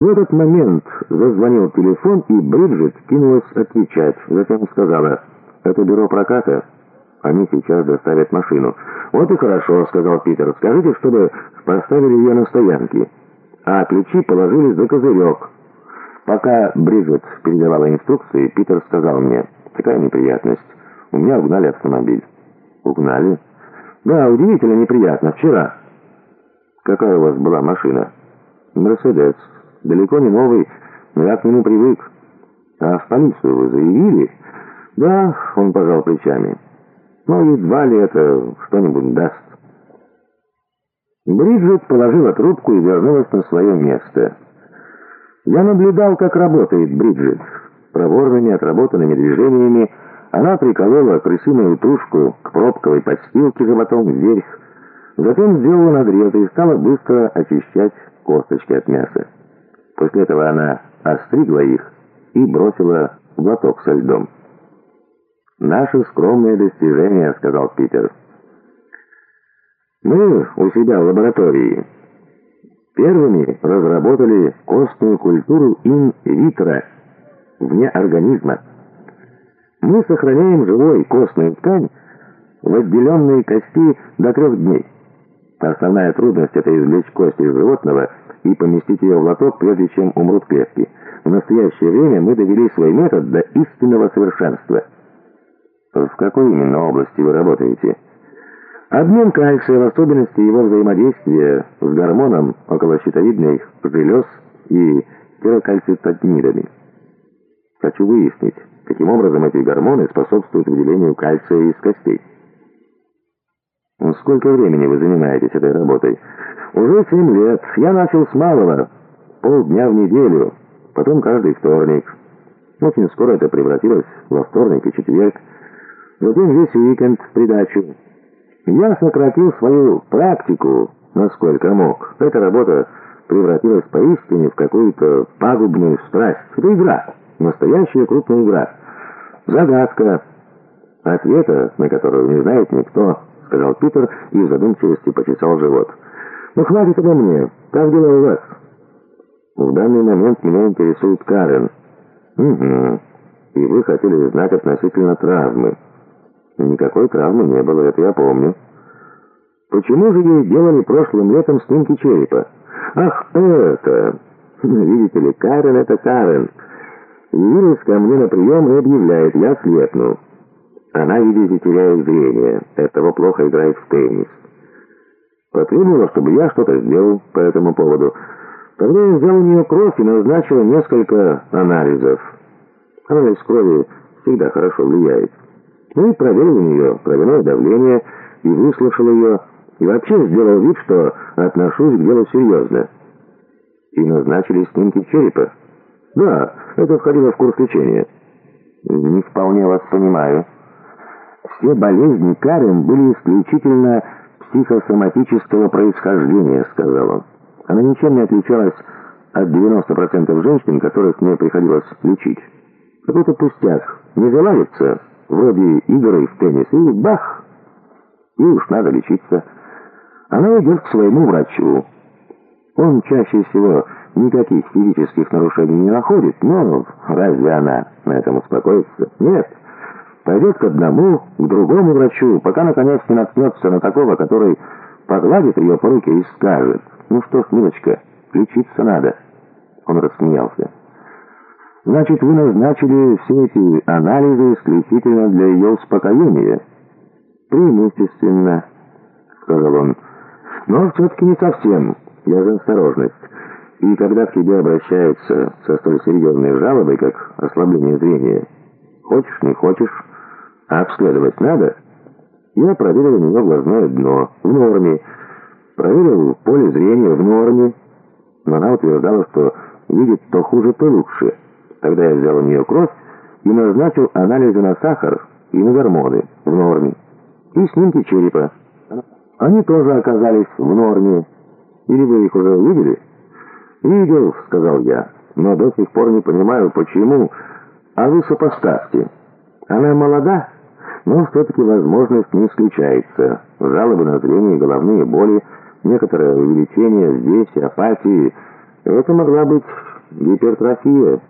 В этот момент зазвонил телефон, и Бриджит кинулась отвечать. Затем сказала, «Это бюро проката. Они сейчас доставят машину». «Вот и хорошо», — сказал Питер. «Скажите, чтобы поставили ее на стоянке, а ключи положили за козырек». Пока Бриджит передавала инструкции, Питер сказал мне, «Такая неприятность. У меня угнали автомобиль». «Угнали?» «Да, удивительно неприятно. Вчера». «Какая у вас была машина?» «Мерседес». Далеко не новый, но я к нему привык. А в полицию вы заявили? Да, он пожал плечами. Но едва ли это что-нибудь даст. Бриджит положила трубку и вернулась на свое место. Я наблюдал, как работает Бриджит. Проворными, отработанными движениями она приколола крысиную тушку к пробковой подстилке животом вверх, затем сделала надрезы и стала быстро очищать косточки от мяса. После этого она остригла их и бросила в лоток со льдом. «Наше скромное достижение», — сказал Питер. «Мы у себя в лаборатории первыми разработали костную культуру ин-витро, вне организма. Мы сохраняем живой костную ткань в отделенной кости до трех дней. Основная трудность — это извлечь кость из животного — и поместить ее в лоток, прежде чем умрут клетки. В настоящее время мы довели свой метод до истинного совершенства. В какой именно области вы работаете? Обмен кальция, в особенности его взаимодействия с гормоном околощитовидных желез и пирокальцитонидами. Хочу выяснить, каким образом эти гормоны способствуют выделению кальция из костей. Сколько времени вы занимаетесь этой работой? Уже семь лет. Я начал с малого. Полдня в неделю. Потом каждый вторник. Очень скоро это превратилось во вторник и четверг. Затем весь уикенд в придачу. Я сократил свою практику, насколько мог. Эта работа превратилась поистине в какую-то пагубную страсть. Это игра. Настоящая крупная игра. Загадка. Ответа, на которую не знает никто, сказал Питер и в задумчивости почесал живот. «Ну, хватит обо мне. Как дела у вас?» «В данный момент меня интересует Карен». «Угу. И вы хотели знать относительно травмы». «Никакой травмы не было, это я помню». «Почему же ей делали прошлым летом снимки черепа?» «Ах, это! Видите ли, Карен — это Карен. Явилась ко мне на прием и объявляет, я слепну. Она, видите, теряет зрение. Этого плохо играет в теннис». Потребовала, чтобы я что-то сделал по этому поводу. Тогда я взял у нее кровь и назначил несколько анализов. Анализ крови всегда хорошо влияет. Ну и проверил у нее кровяное давление и выслушал ее, и вообще сделал вид, что отношусь к делу серьезно. И назначили снимки черепа. Да, это входило в курс лечения. Не вполне вас понимаю. Все болезни Карен были исключительно психосоматического происхождения», — сказал он. Она ничем не отличалась от 90% женщин, которых мне приходилось лечить. Какой-то пустяк не заладится, вроде игры в теннис, и бах! И уж надо лечиться. Она идет к своему врачу. Он чаще всего никаких физических нарушений не находит, но разве она на этом успокоится? Нет. Пойдет к одному, к другому врачу, пока наконец не наткнется на такого, который погладит ее по руке и скажет, «Ну что ж, милочка, лечиться надо». Он рассмеялся. «Значит, вы назначили все эти анализы исключительно для ее успокоения?» «Преимущественно», — сказал он. «Но все-таки не совсем. Я за осторожность. И когда к тебе обращаются со столь серьезной жалобой, как ослабление зрения, хочешь, не хочешь, а обследовать надо? Я проверил у нее глазное дно в норме, проверил поле зрения в норме, но она утверждала, что видит то хуже, то лучше. Тогда я взял у нее кровь и назначил анализы на сахар и на гормоны в норме. И снимки черепа. Они тоже оказались в норме. Или вы их уже увидели? «Видел», — сказал я, — «но до сих пор не понимаю, почему. А вы сопоставьте. Она молода?» Но все-таки возможность не исключается. Жалобы на зрение, головные боли, некоторое увеличение здесь, апатии. Это могла быть гипертрофия.